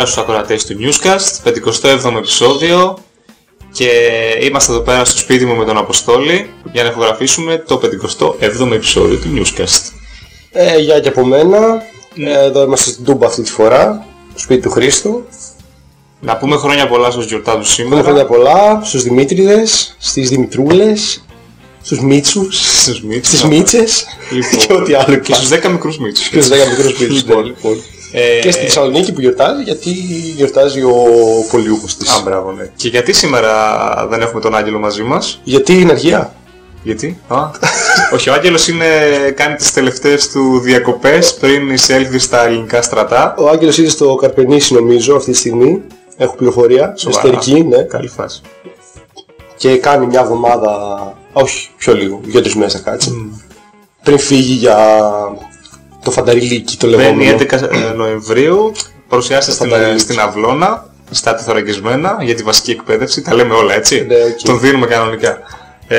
Καλησπέρα στους ακροατές του Newscast, 57ο επεισόδιο και είμαστε εδώ πέρα στο σπίτι μου με τον Αποστόλη για να ηχογραφήσουμε το 57ο επεισόδιο του Newscast. Ε, γεια και από μένα. Ε, εδώ είμαστε στην Τούμπα αυτή τη φορά, στο σπίτι του Χρήστου. Να πούμε χρόνια πολλά στους γιορτάζους Πούμε σήμερα. χρόνια πολλά στους Δημήτριδες, στις Δημητρούλες, στους Μίτσους, Στους Μίτσους. στις Μίτσες Λοιπόν, και ό,τι άλλο Και υπάρχει. στους 10 μικρούς Μίτσους. Και στους 10 μικρούς Μίτσους. Λοιπόν, ναι, λοιπόν. Ε, Και στη Θεσσαλονίκη που γιορτάζει, γιατί γιορτάζει ο κολλιούχος της. Α, μπράβο, ναι. Και γιατί σήμερα δεν έχουμε τον Άγγελο μαζί μας; Γιατί είναι αργία. Γιατί; Α, όχι, ο Άγγελος είναι, κάνει τις τελευταίες του διακοπές πριν εισέλθει στα ελληνικά στρατά. Ο Άγγελος είναι στο Καρπενήσι νομίζω αυτή τη στιγμή. Έχω πληροφορία. Σοβαρά. Εσωτερική, ναι. Καλή φάση. Και κάνει μια εβδομάδα, όχι πιο λίγο, δύο-τρεις μέρες θα κάτσει. Πριν φύγει για το φανταριλίκι το Μπαίνει λεγόμενο. 11 ε, Νοεμβρίου, παρουσιάζεται στην, Φανταρίλικη. στην Αυλώνα, στα τεθωρακισμένα για τη βασική εκπαίδευση. Τα λέμε όλα έτσι. Ναι, οκ. Τον δίνουμε κανονικά. Ε,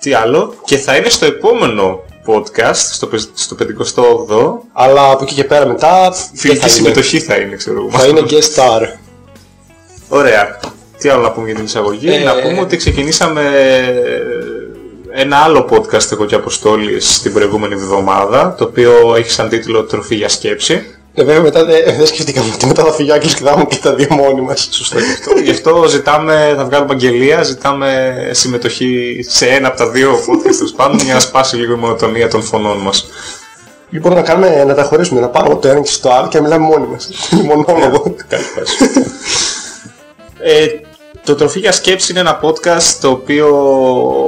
τι άλλο. Και θα είναι στο επόμενο podcast, στο, πε- στο 58ο. Αλλά από εκεί και πέρα μετά δεν Φιλική θα είναι. συμμετοχή θα είναι, ξέρω εγώ. Θα είναι guest star. Ωραία. Τι άλλο να πούμε για την εισαγωγή; Ε, να πούμε ότι ξεκινήσαμε ένα άλλο podcast εγώ και Αποστόλης την προηγούμενη εβδομάδα, το οποίο έχει σαν τίτλο «Τροφή για σκέψη». Ε, βέβαια μετά δεν δεν σκεφτήκαμε ότι μετά θα φύγει ο Άγγελος και θα έχουμε και τα δύο μόνοι μας. Σωστό γι' αυτό. Γι' αυτό ζητάμε, θα βγάλουμε αγγελία, ζητάμε συμμετοχή σε ένα από τα δύο podcast τέλος πάντων για να σπάσει λίγο η μονοτονία των φωνών μας. Λοιπόν να, κάνουμε, να τα χωρίσουμε, να πάμε από το ένα και στο άλλο και να μιλάμε μόνοι μας. Μονόλογο. Καλή φάση. Ε, το Τροφή για Σκέψη είναι ένα podcast το οποίο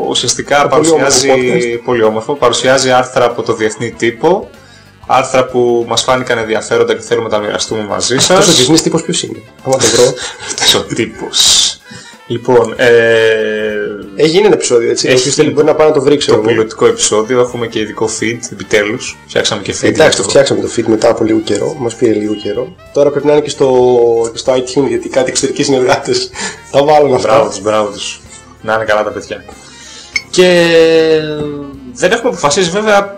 ουσιαστικά πολύ παρουσιάζει όμορφο πολύ όμορφο, παρουσιάζει άρθρα από το διεθνή τύπο, άρθρα που μας φάνηκαν ενδιαφέροντα και θέλουμε να τα μοιραστούμε μαζί Αυτός ο σας. διεθνής τύπος ποιος είναι; Άμα το βρω. Αυτός ο τύπος. Λοιπόν, ε, Έχει γίνει ένα επεισόδιο έτσι. Έχει Όποιος θέλει γίνει. μπορεί να πάει να το βρει το ξέρω εγώ. πιλωτικό επεισόδιο έχουμε και ειδικό feed, επιτέλους. Φτιάξαμε και feed. Εντάξει, για το φτιάξαμε το feed μετά από λίγο καιρό. Μας πήρε λίγο καιρό. Τώρα πρέπει να είναι και στο, και στο iTunes γιατί κάτι εξωτερικοί συνεργάτες τα βάλουν Μπράβο αυτά. τους, μπράβο τους. Να είναι καλά τα παιδιά. Και δεν έχουμε αποφασίσει βέβαια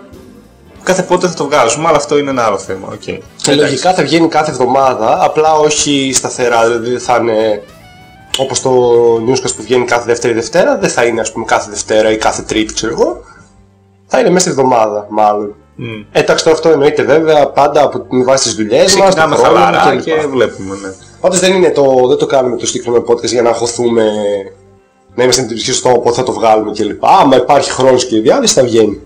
κάθε πότε θα το βγάζουμε, αλλά αυτό είναι ένα άλλο θέμα. Okay. Και λογικά θα βγαίνει κάθε εβδομάδα, απλά όχι σταθερά, δηλαδή δεν θα είναι όπως το newscast που βγαίνει κάθε δεύτερη Δευτέρα, δεν θα είναι ας πούμε κάθε Δευτέρα ή κάθε Τρίτη ξέρω εγώ. Θα είναι μέσα στη εβδομάδα μάλλον. Ε, Εντάξει τώρα αυτό εννοείται βέβαια πάντα από, με βάση τις δουλειές μας, το Ξεκινάμε χρόνο χαλαρά κλπ. και βλέπουμε. Ναι. Πάντως δεν, είναι το, δεν το κάνουμε το συγκεκριμένο podcast για να αγχωθούμε, να είμαστε εντυπωσιακοί στο πότε θα το βγάλουμε κλπ. Άμα υπάρχει χρόνος και διάθεση θα βγαίνει.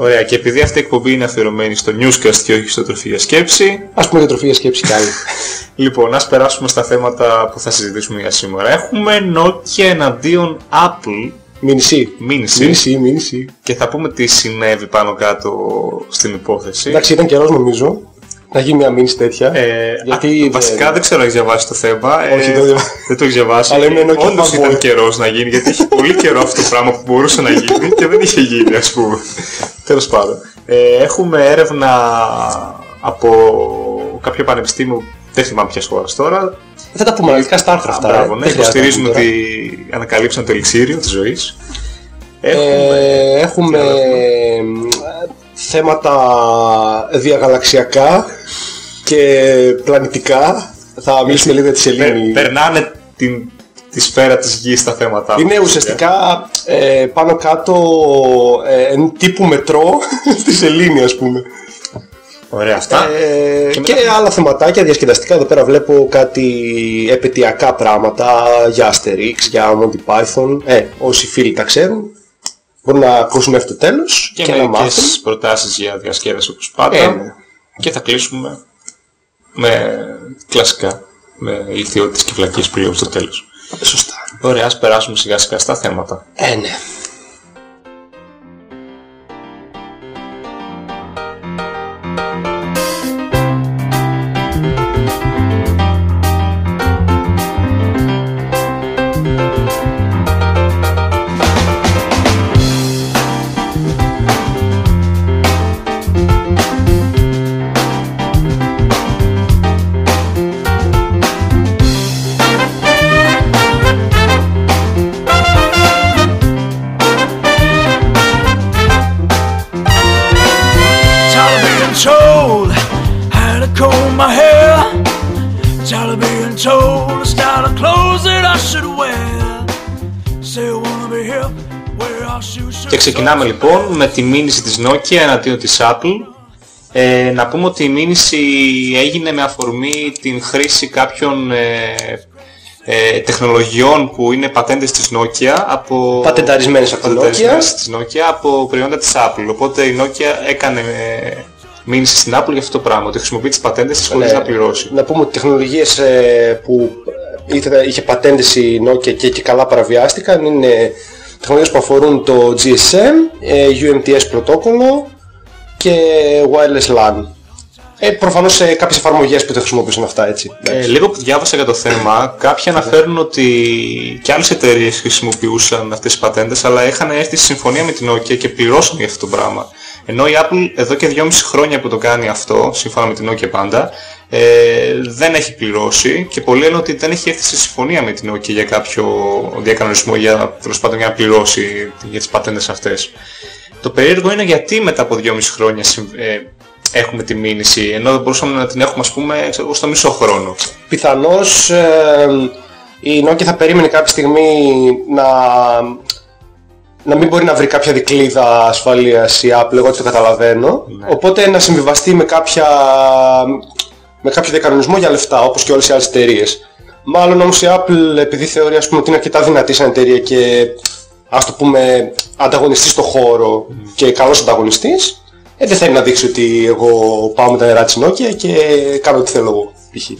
Ωραία, και επειδή αυτή η εκπομπή είναι αφιερωμένη στο newscast και όχι στο τροφή για σκέψη, Ας πούμε για τροφή για σκέψη κι άλλη. λοιπόν, ας περάσουμε στα θέματα που θα συζητήσουμε για σήμερα. Έχουμε Nokia εναντίον Apple Μήνυση. μήνυση Μήνυση, μήνυση. και θα πούμε τι συνέβη πάνω κάτω στην υπόθεση. Εντάξει ήταν καιρός νομίζω να γίνει μια μήνυση τέτοια. Ε, Γιατί α, δεν- βασικά δεν ξέρω αν έχει διαβάσει το θέμα. Όχι, ε, δεν το διαβα- δεν το έχει διαβάσει. Αλλά είναι Nokia Όντως fanboy. ήταν καιρός να γίνει, γιατί έχει πολύ καιρό αυτό το πράγμα που μπορούσε να γίνει και δεν είχε γίνει, ας πούμε. Τέλος πάντων. Ε, έχουμε έρευνα από κάποιο πανεπιστήμιο, δεν θυμάμαι ποιας χώρας τώρα. Θα τα πούμε αναλυτικά στα άρθρα αυτά. Μπράβο, ε. ναι, Δεν χρειάζεται υποστηρίζουν να πούμε ότι ανακαλύψαν το ελιξίριο της ζωής. τώρα. Ε, έχουμε τι άλλο ε, θέματα διαγαλαξιακά και πλανητικά. Θα μιλήσουμε λίγο για της Πε- σελήνη. περνάνε την, τη σφαίρα της γης στα θέματα. Είναι ουσιαστικά ε, πάνω κάτω ε, εν τύπου μετρό στη σελήνη ας πούμε. Ωραία αυτά. Ε, Και και, μετά- άλλα θεματάκια διασκεδαστικά. Εδώ πέρα βλέπω κάτι επαιτειακά πράγματα για Asterix, για Monty Python. Ε, όσοι φίλοι τα ξέρουν μπορούν να ακούσουν μέχρι το τέλος και, και, να μάθουν. μερικές προτάσεις για διασκέδαση όπως πάντα. Ε, ναι. Και θα κλείσουμε με κλασικά, με ηλικιότητες και φλακίες που λέω στο τέλος. Σωστά. Ωραία, ας περάσουμε σιγά σιγά στα θέματα. Ε, ναι. Ξεκινάμε λοιπόν με τη μήνυση της Nokia εναντίον της Apple. Ε, να πούμε ότι η μήνυση έγινε με αφορμή την χρήση κάποιων ε, ε, τεχνολογιών που είναι πατέντες της Nokia από... Πατενταρισμένες από την Nokia. πατενταρισμένες της Nokia από προϊόντα της Apple. Οπότε η Nokia έκανε ε, μήνυση στην Apple για αυτό το πράγμα, ότι χρησιμοποιεί τις πατέντες της χωρίς Ναι. να πληρώσει. Να πούμε ότι οι τεχνολογίες ε, που ήθελε- είχε πατέντες η Nokia και, και καλά παραβιάστηκαν είναι τεχνολογίες που αφορούν το GSM, ε, UMTS πρωτόκολλο και wireless LAN. Ε, προφανώς σε κάποιες εφαρμογές που τα χρησιμοποιούσαν αυτά έτσι. Ε, λίγο που διάβασα για το θέμα, κάποιοι αναφέρουν ότι και άλλες εταιρείες χρησιμοποιούσαν αυτές τις πατέντες, αλλά είχαν έρθει στη συμφωνία με την Nokia και πληρώσαν για αυτό το πράγμα. Ενώ η Apple εδώ και 2,5 χρόνια που το κάνει αυτό, σύμφωνα με την Nokia πάντα, ε, δεν έχει πληρώσει και πολλοί λένε ότι δεν έχει έρθει σε συμφωνία με την Nokia για κάποιο διακανονισμό για, τέλος πάντων, για να πληρώσει για τις πατέντες αυτές. Το περίεργο είναι γιατί μετά από 2,5 χρόνια συμ- ε, έχουμε τη μήνυση, ενώ δεν μπορούσαμε να την έχουμε ας πούμε ξέρω εγώ, στο μισό χρόνο. Πιθανώς ε, η Nokia θα περίμενε κάποια στιγμή να, να μην μπορεί να βρει κάποια δικλίδα ασφαλείας η Apple, εγώ έτσι το καταλαβαίνω. Ναι. Οπότε να συμβιβαστεί με, κάποια, με κάποιο διακανονισμό για λεφτά, όπως και όλες οι άλλες εταιρείες. Μάλλον όμως η Apple επειδή θεωρεί ας πούμε, ότι είναι αρκετά δυνατή σαν εταιρεία και ας το πούμε ανταγωνιστής στο χώρο και καλός ανταγωνιστής, ε, δεν θέλει να δείξει ότι εγώ πάω με τα νερά της Nokia και κάνω ό,τι θέλω εγώ. π.χ.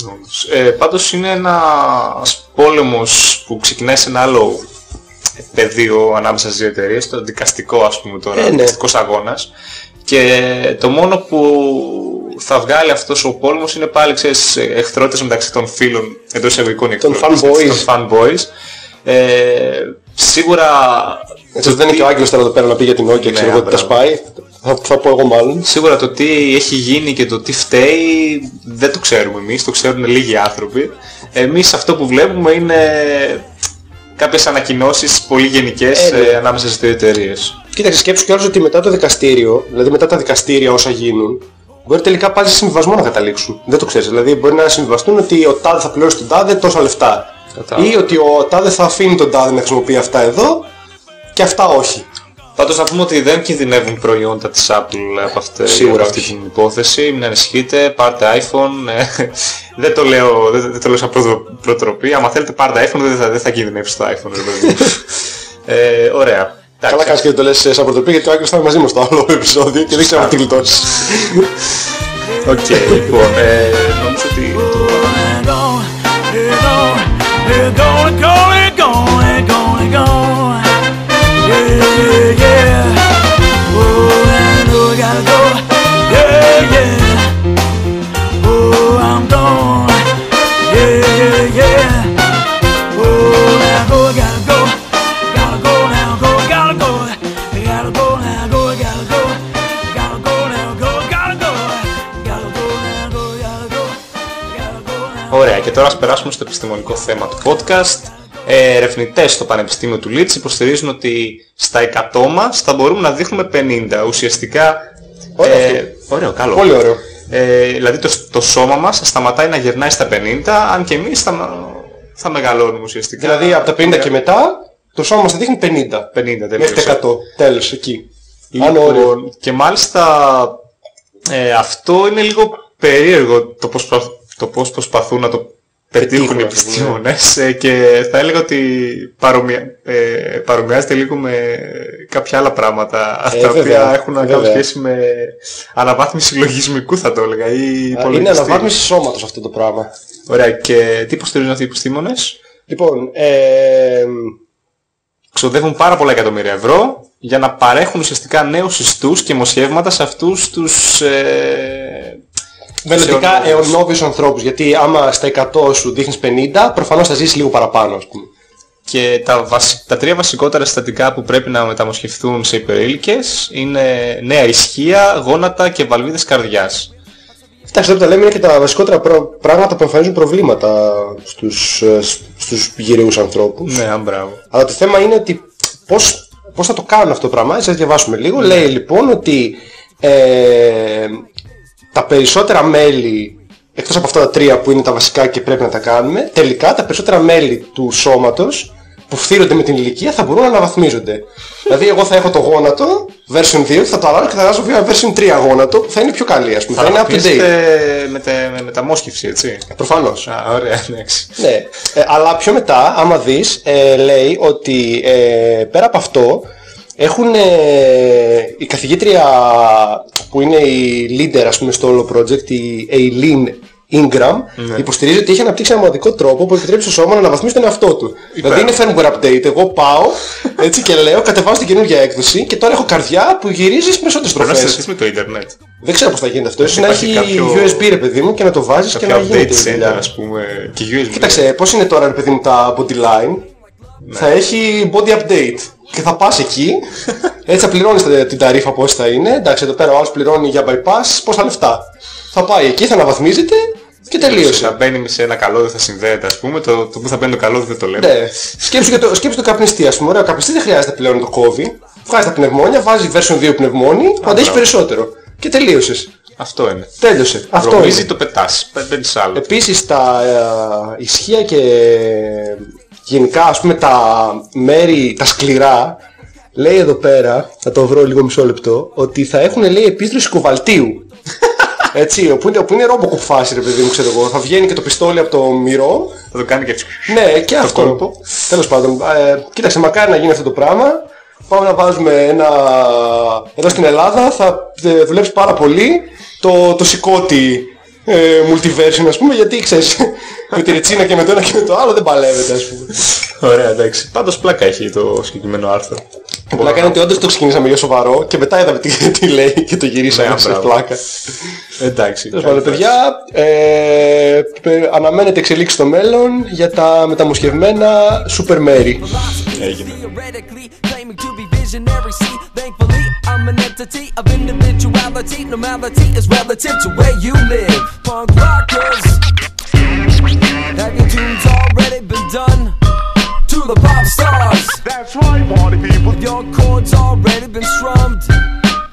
Ε, πάντως είναι ένας πόλεμος που ξεκινάει σε ένα άλλο πεδίο ανάμεσα στις δύο εταιρείες, το δικαστικό ας πούμε τώρα, Ε, ναι. δικαστικός αγώνας. Και το μόνο που θα βγάλει αυτός ο πόλεμος είναι πάλι ξέρεις, εχθρότητες μεταξύ των φίλων εντός εισαγωγικών Των εχθρότητες, fanboys. των fanboys. Ε, σίγουρα Έτσι δεν είναι και ο Άγγελος τώρα εδώ πέρα να πει για την Nokia, ξέρω εγώ ότι τα μπράβο. σπάει. Θα, θα πω εγώ μάλλον. Σίγουρα το τι έχει γίνει και το τι φταίει δεν το ξέρουμε εμείς, το ξέρουν λίγοι άνθρωποι. Εμείς αυτό που βλέπουμε είναι κάποιες ανακοινώσεις πολύ γενικές Ε, ναι. ε, ανάμεσα στις δύο εταιρείες. Κοίταξε, σκέψου κιόλας ότι μετά το δικαστήριο, δηλαδή μετά τα δικαστήρια όσα γίνουν, μπορεί τελικά πάλι σε συμβιβασμό να καταλήξουν. Δεν το ξέρεις. Δηλαδή μπορεί να συμβιβαστούν ότι ο τάδε θα πληρώσει τον τάδε τόσα λεφτά. Κατάλαβα. Ή ότι ο τάδε θα αφήνει τον τάδε να χρησιμοποιεί αυτά εδώ και αυτά όχι. Πάντως να πούμε ότι δεν κινδυνεύουν προϊόντα της Apple από, αυτή, Σίγουρα από αυτή όχι. την υπόθεση. Μην ανησυχείτε, πάρτε iPhone. ε, δεν, το λέω, δεν, δεν το λέω σαν προτρο- προτροπή. Άμα θέλετε πάρτε iPhone δεν θα, δεν θα κινδυνεύσει το iPhone. ρε παιδί μου. ε, ωραία. Καλά Εντάξει. κάνεις και δεν το λες σαν πρωτοπή γιατί ο Άγγελος θα είναι μαζί μου στο άλλο επεισόδιο και δεν ξέρω αν τη γλιτώσεις. Οκ, λοιπόν, ε, νομίζω ότι το... They're gone, they're gone, they're gonna go, they're gone, they're gone, they're gone. Yeah, yeah, yeah. Ωραία, και τώρα ας περάσουμε στο επιστημονικό θέμα του podcast. Ε, ερευνητές στο Πανεπιστήμιο του Λίτς υποστηρίζουν ότι στα 100 μας θα μπορούμε να δείχνουμε 50. Ουσιαστικά... Ωραίο ε, αυτό. ωραίο, καλό. Πολύ ωραίο. Ε, δηλαδή το, το σώμα μας σταματάει να γερνάει στα 50, αν και εμείς θα, θα μεγαλώνουμε ουσιαστικά. Δηλαδή από τα 50 και μετά το σώμα μας θα δείχνει 50. 50, δεν Μέχρι τα 100. Τέλος, εκεί. Αν Λοιπόν, όριο. και μάλιστα ε, αυτό είναι λίγο περίεργο το πώς, προ- το πώς προσπαθούν να το πετύχουν οι Πετύχουν, επιστήμονες ε, και θα έλεγα ότι παρομοια, ε, παρομοιάζεται λίγο με κάποια άλλα πράγματα Ε, τα βέβαια, οποία έχουν να κάνουν βέβαια. σχέση με αναβάθμιση λογισμικού θα το έλεγα ή Είναι υπολογιστή. αναβάθμιση σώματος αυτό το πράγμα. Ωραία και τι υποστηρίζουν αυτοί οι επιστήμονες; Λοιπόν, ε, ξοδεύουν πάρα πολλά εκατομμύρια ευρώ για να παρέχουν ουσιαστικά νέους ιστούς και μοσχεύματα σε αυτούς τους ε, μελλοντικά αιωνιώδους. αιωνόβιους ανθρώπους. Γιατί άμα στα 100 σου δείχνεις 50, προφανώς θα ζήσεις λίγο παραπάνω, ας πούμε. Και τα, βασι- τα τρία βασικότερα συστατικά που πρέπει να μεταμοσχευθούν σε υπερήλικες είναι νέα ισχύα, γόνατα και βαλβίδες καρδιάς. Εντάξει, τώρα τα λέμε είναι και τα βασικότερα προ- πράγματα που εμφανίζουν προβλήματα στους, ε, σ- στους γυραιούς ανθρώπους. Ναι, αν μπράβο. Αλλά το θέμα είναι ότι πώς, πώς θα το κάνουν αυτό το πράγμα. Σας διαβάσουμε λίγο. Λέει λοιπόν ότι ε, τα περισσότερα μέλη εκτός από αυτά τα τρία που είναι τα βασικά και πρέπει να τα κάνουμε, τελικά τα περισσότερα μέλη του σώματος που φθύρονται με την ηλικία θα μπορούν να αναβαθμίζονται. δηλαδή εγώ θα έχω το γόνατο, version 2, θα το αλλάζω και θα αλλάζω μια version 3 γόνατο που θα είναι πιο καλή ας πούμε, θα, είναι up to date. αναπτύσσεται με, τε- με μεταμόσχευση, έτσι. Προφανώς. Α, ωραία, εντάξει. Ναι, ε, αλλά πιο μετά, άμα δεις, ε, λέει ότι ε, πέρα από αυτό έχουν ε, η καθηγήτρια που είναι η leader ας πούμε στο όλο project, η Aileen Ingram, υποστηρίζει ότι έχει αναπτύξει ένα μοναδικό τρόπο που επιτρέπει στο σώμα να αναβαθμίσει τον εαυτό του. Δηλαδή είναι firmware update. Εγώ πάω έτσι και λέω, κατεβάζω την καινούργια έκδοση και τώρα έχω καρδιά που γυρίζεις στις περισσότερες Μπορεί να τροφές. συνδεθείς με το ίντερνετ. Δεν ξέρω πώς θα γίνεται αυτό. Ίσως να Υπάρχει έχει κάποιο- USB ρε παιδί μου και να το βάζεις και Κάποιο να γίνεται update η center, δουλειά. ας πούμε, και USB. Κοίταξε, πώς είναι τώρα ρε παιδί μου τα bodyline. Θα έχει body update. Και θα πας εκεί, έτσι θα πληρώνεις τα- την ταρίφα πώς θα είναι. Εντάξει, εδώ πέρα ο άλλος πληρώνει για bypass πόσα λεφτά. Θα πάει εκεί, θα αναβαθμίζεται και Θα τελείωσε. μπαίνει σε ένα καλώδιο, θα συνδέεται, ας πούμε. Το, το που θα μπαίνει το καλώδιο δεν το λέμε. Ναι. Σκέψου, και το, σκέψου το καπνιστή, ας πούμε. Ωραία, ο καπνιστής δεν χρειάζεται πλέον να το κόβει. Βγάζει τα πνευμόνια, βάζει version 2 πνευμόνι, που αντέχει μπράβο. περισσότερο. Και τελείωσες. Αυτό είναι. Τέλειωσε. Αυτό Ρομίζει, είναι. το πετάς. Παι- Μπαίνεις άλλο. Επίσης τα ε, ισχύα και γενικά ας πούμε τα μέρη, τα σκληρά, λέει εδώ πέρα, θα το βρω λίγο μισό λεπτό, ότι θα έχουν λέει επίστρωση κοβαλτίου. Έτσι, όπου είναι, όπου είναι ρόμποκοπ φάση ρε παιδί μου, ξέρω εγώ. Θα βγαίνει και το πιστόλι από το μυρό. Θα το κάνει και... Ναι, και αυτό. κόλπο. Τέλος πάντων. Ε, κοίταξε, μακάρι να γίνει αυτό το πράγμα. Πάμε να βάζουμε ένα... Εδώ στην Ελλάδα θα ε, δουλέψει πάρα πολύ το, το σηκώτη ε, multiversion ας πούμε γιατί ξέρεις με τη ρετσίνα και με το ένα και με το άλλο δεν παλεύεται ας πούμε. Ωραία, εντάξει. Πάντως πλάκα έχει το συγκεκριμένο άρθρο. Απλά κάνει ότι όντως το ξεκινήσαμε για σοβαρό και μετά είδαμε τι, τι λέει και το γυρίσαμε Ναι, σε μπράβο. πλάκα. Εντάξει. Τέλος πάντων, παιδιά, ε, πε- αναμένεται εξελίξη στο μέλλον για τα μεταμοσχευμένα Super Mary. Έγινε. Theoretically claiming to be visionary. See, thankfully, I'm an entity of individuality. Normality is relative to where you live. Punk rockers, have your tunes already been done? To the pop stars, That's right, party people. your chords already been strummed.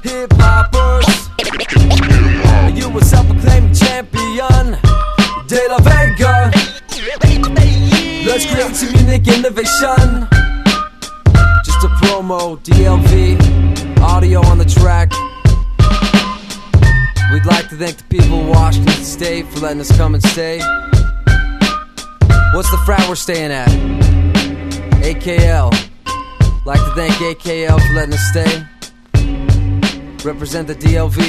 Hip hoppers, you a self-proclaimed champion. De La Vega, let's create some unique innovation. Just a promo, DLV, audio on the track. We'd like to thank the people of Washington State for letting us come and stay. What's the frat we're staying at? AKL. Like to thank AKL for letting us stay. Represent the DLV.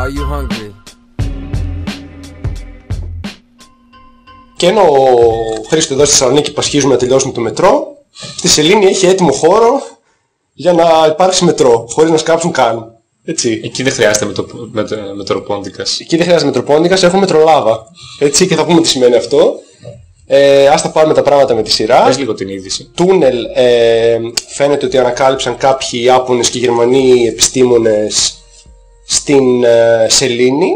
Are you hungry? Και ενώ ο Χρήστος εδώ στη Θεσσαλονίκη πασχίζουμε να τελειώσουμε το μετρό, στη Σελήνη έχει έτοιμο χώρο για να υπάρξει μετρό, χωρίς να σκάψουν καν. Έτσι. Εκεί δεν χρειάζεται με το, με το, με το ροπόντικας. Εκεί δεν χρειάζεται μετροπόνικας, έχουμε μετρολάβα. Έτσι και θα πούμε τι σημαίνει αυτό. Ε, ας τα πάρουμε τα πράγματα με τη σειρά. Πες λίγο την είδηση. Τούνελ ε, φαίνεται ότι ανακάλυψαν κάποιοι Ιάπωνες και Γερμανοί επιστήμονες στην ε, Σελήνη.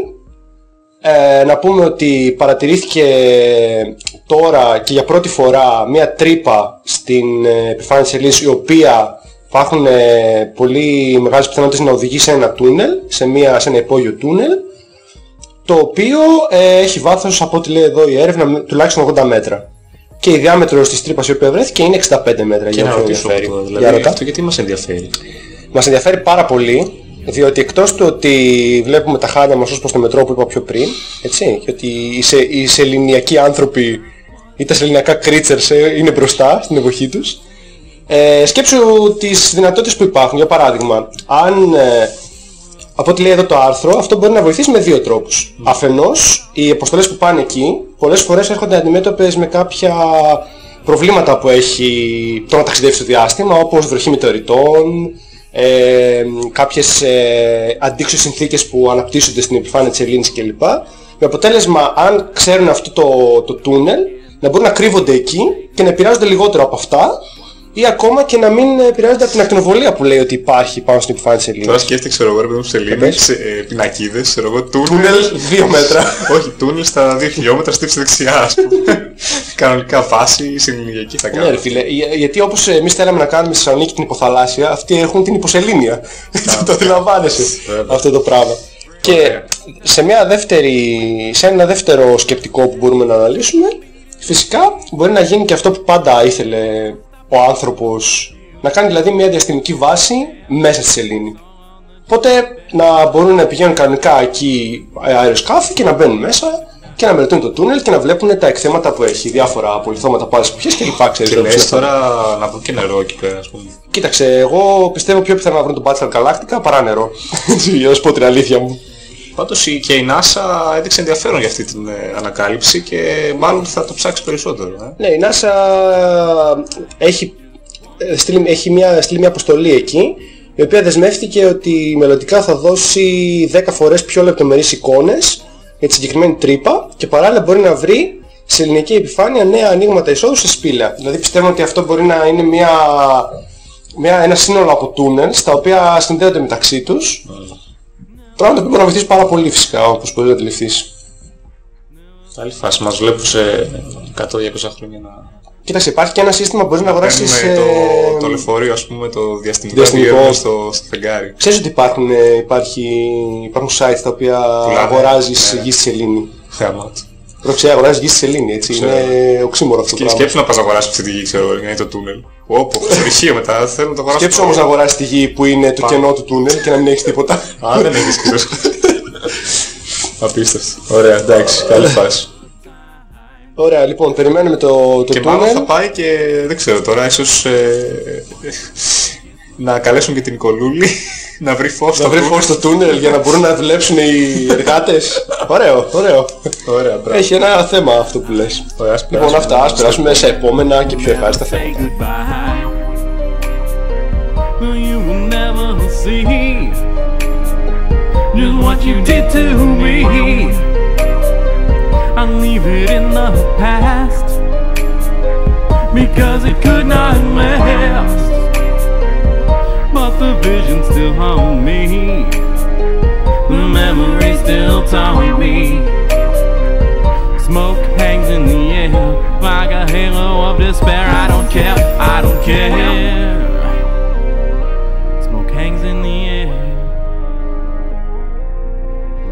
Ε, να πούμε ότι παρατηρήθηκε τώρα και για πρώτη φορά μια τρύπα στην ε, επιφάνεια της Σελήνης η οποία υπάρχουν ε, πολύ μεγάλες πιθανότητες να οδηγεί σε ένα τούνελ, σε, μια, σε ένα υπόγειο τούνελ το οποίο ε, έχει βάθος από ό,τι λέει εδώ η έρευνα τουλάχιστον 80 μέτρα. Και η διάμετρος της τρύπας η οποία βρέθηκε είναι 65 μέτρα Και για να όποιον ρωτήσω ενδιαφέρει. αυτό, Για δηλαδή ρωτά. αυτό γιατί μας ενδιαφέρει; Μας ενδιαφέρει πάρα πολύ, διότι εκτός του ότι βλέπουμε τα χάλια μας ως προς το μετρό που είπα πιο πριν, έτσι, και ότι οι, σε, οι σεληνιακοί άνθρωποι ή τα σεληνιακά creatures ε, είναι μπροστά στην εποχή τους, ε, σκέψου τις δυνατότητες που υπάρχουν. Για παράδειγμα, αν ε, από ό,τι λέει εδώ το άρθρο, αυτό μπορεί να βοηθήσει με δύο τρόπους. Αφενός, οι αποστολές που πάνε εκεί, πολλές φορές έρχονται αντιμέτωπες με κάποια προβλήματα που έχει το να ταξιδεύει στο διάστημα, όπως βροχή μετεωρητών, ε, κάποιες ε, αντίξωες συνθήκες που αναπτύσσονται στην επιφάνεια της Ελλήνης κλπ. Με αποτέλεσμα, αν ξέρουν αυτό το, το τούνελ, να μπορούν να κρύβονται εκεί και να επηρεάζονται λιγότερο από αυτά ή ακόμα και να μην επηρεάζονται από την ακτινοβολία που λέει ότι υπάρχει πάνω στην επιφάνεια της Ελλήνης. Τώρα σκέφτηκα, ξέρω εγώ, ρε παιδί μου, σε Σελήνη, πες. σε ε, πινακίδες, ξέρω εγώ, τούνελ. Τούνελ 2 μέτρα. Όχι, τούνελ στα 2 χιλιόμετρα στύψη δεξιά, ας πούμε. Κανονικά φάση, συνειδητική θα Ναι ρε κάνω. φίλε, για- γιατί όπως εμείς θέλαμε να κάνουμε στη Θεσσαλονίκη την υποθαλάσσια, αυτοί έχουν την υποσελήνια. το αντιλαμβάνεσαι Βέβαια. αυτό το πράγμα. Και σε, μια δεύτερη, σε ένα δεύτερο σκεπτικό που μπορούμε να αναλύσουμε, φυσικά μπορεί να γίνει και αυτό που πάντα ήθελε ο άνθρωπος, να κάνει δηλαδή μια διαστημική βάση μέσα στη σελήνη. Οπότε να μπορούν να πηγαίνουν κανονικά εκεί αεροσκάφη και να μπαίνουν μέσα και να μελετούν το τούνελ και να βλέπουν τα εκθέματα που έχει, διάφορα απολυθώματα από άλλες εποχές και λοιπά. Ξέρεις, Και δεν λες ξέρω. τώρα να βρουν και νερό εκεί πέρα, ας πούμε. Κοίταξε, εγώ πιστεύω πιο πιθανό να βρουν τον Battlestar Galactica παρά νερό. Για να σου πω την αλήθεια μου. Πάντως η- και η NASA έδειξε ενδιαφέρον για αυτή την ε, ανακάλυψη και μάλλον θα το ψάξει περισσότερο. Ε. Ναι, η NASA έχει, ε, στείλει, έχει μια, στείλει μια αποστολή εκεί η οποία δεσμεύτηκε ότι μελλοντικά θα δώσει 10 φορές πιο λεπτομερείς εικόνες για τη συγκεκριμένη τρύπα και παράλληλα μπορεί να βρει σε ελληνική επιφάνεια νέα ανοίγματα εισόδου σε σπήλαια. Δηλαδή πιστεύω ότι αυτό μπορεί να είναι μια, μια, ένα σύνολο από τούνελς τα οποία συνδέονται μεταξύ τους Πράγμα το οποίο μπορεί να βοηθήσει πάρα πολύ φυσικά όπως μπορεί να αντιληφθείς. Άλλη φάση, μας βλέπουν σε 100-200 χρόνια να Κοίταξε, υπάρχει και ένα σύστημα που μπορείς να αγοράσεις... παίρνουμε ε, το, το λεωφορείο, ας πούμε, το διαστημικό, διαστημικό. διεύμα στο, στο φεγγάρι. Ξέρεις ότι υπάρχουν, ε, υπάρχει, υπάρχουν sites τα οποία Πουλάνε, αγοράζεις ναι. γη στη σελήνη; Θεάμα του. Πρόκειται, αγοράζεις γη στη σελήνη, έτσι. Ξέρω. Είναι οξύμορο αυτό το Και πράγμα. σκέψου να πας να αγοράσεις αυτή τη γη, ξέρω, για να είναι το τούνελ. Όπο, στοιχείο μετά, θέλω να το αγοράσω. Σκέψου όμως να αγοράσεις τη γη που είναι το κενό του τούνελ και να μην έχεις τίποτα. Α, δεν έχεις ξέρω. Απίστευτο. Ωραία, εντάξει, καλή φάση. Ωραία, λοιπόν, περιμένουμε το, το Και μάλλον τούνελ. θα πάει και δεν ξέρω τώρα, ίσως ε, να καλέσουν και την Νικολούλη να βρει φως Να στο βρει τούνελ. φως στο τούνελ για να μπορούν να δουλέψουν οι εργάτες. ωραίο, ωραίο. Ωραία, μπράβο. Έχει ένα θέμα αυτό που λες. Ωραία, ας Λοιπόν, περάσουμε αυτά, ας στο περάσουμε σε επόμενα και πιο ευχάριστα say θέματα. goodbye. Well, you will never see just what you did to me. I leave it in the past because it could not last. But the vision still haunt me. The memory still taunt me. Smoke hangs in the air like a halo of despair. I don't care, I don't care. Smoke hangs in the air.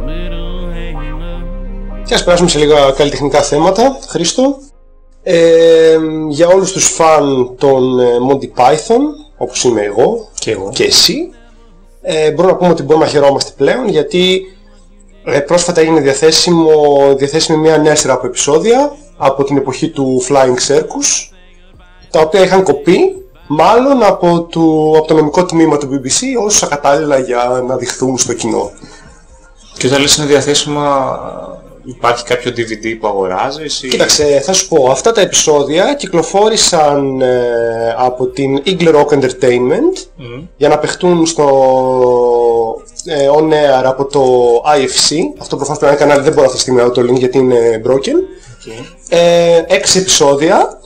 Little halo. Και ας περάσουμε σε λίγα καλλιτεχνικά θέματα, Χρήστο. Ε, για όλους τους φαν των ε, Monty Python, όπως είμαι εγώ Και εγώ. και εσύ, ε, μπορούμε να πούμε ότι μπορούμε να χαιρόμαστε πλέον γιατί ε, πρόσφατα έγινε διαθέσιμο, διαθέσιμη μια νέα σειρά από επεισόδια από την εποχή του Flying Circus τα οποία είχαν κοπεί μάλλον από, του, από το νομικό τμήμα του BBC ως ακατάλληλα για να δειχθούν στο κοινό. Και όταν λες είναι διαθέσιμα, υπάρχει κάποιο DVD που αγοράζεις ή... Κοίταξε, θα σου πω, αυτά τα επεισόδια κυκλοφόρησαν ε, από την Eagle Rock Entertainment Μμμ. για να παιχτούν στο ε, on air από το IFC. Αυτό προφανώς πρέπει να είναι κανάλι, δεν μπορώ αυτή τη στιγμή να δω το link γιατί είναι broken. Ε, έξι επεισόδια,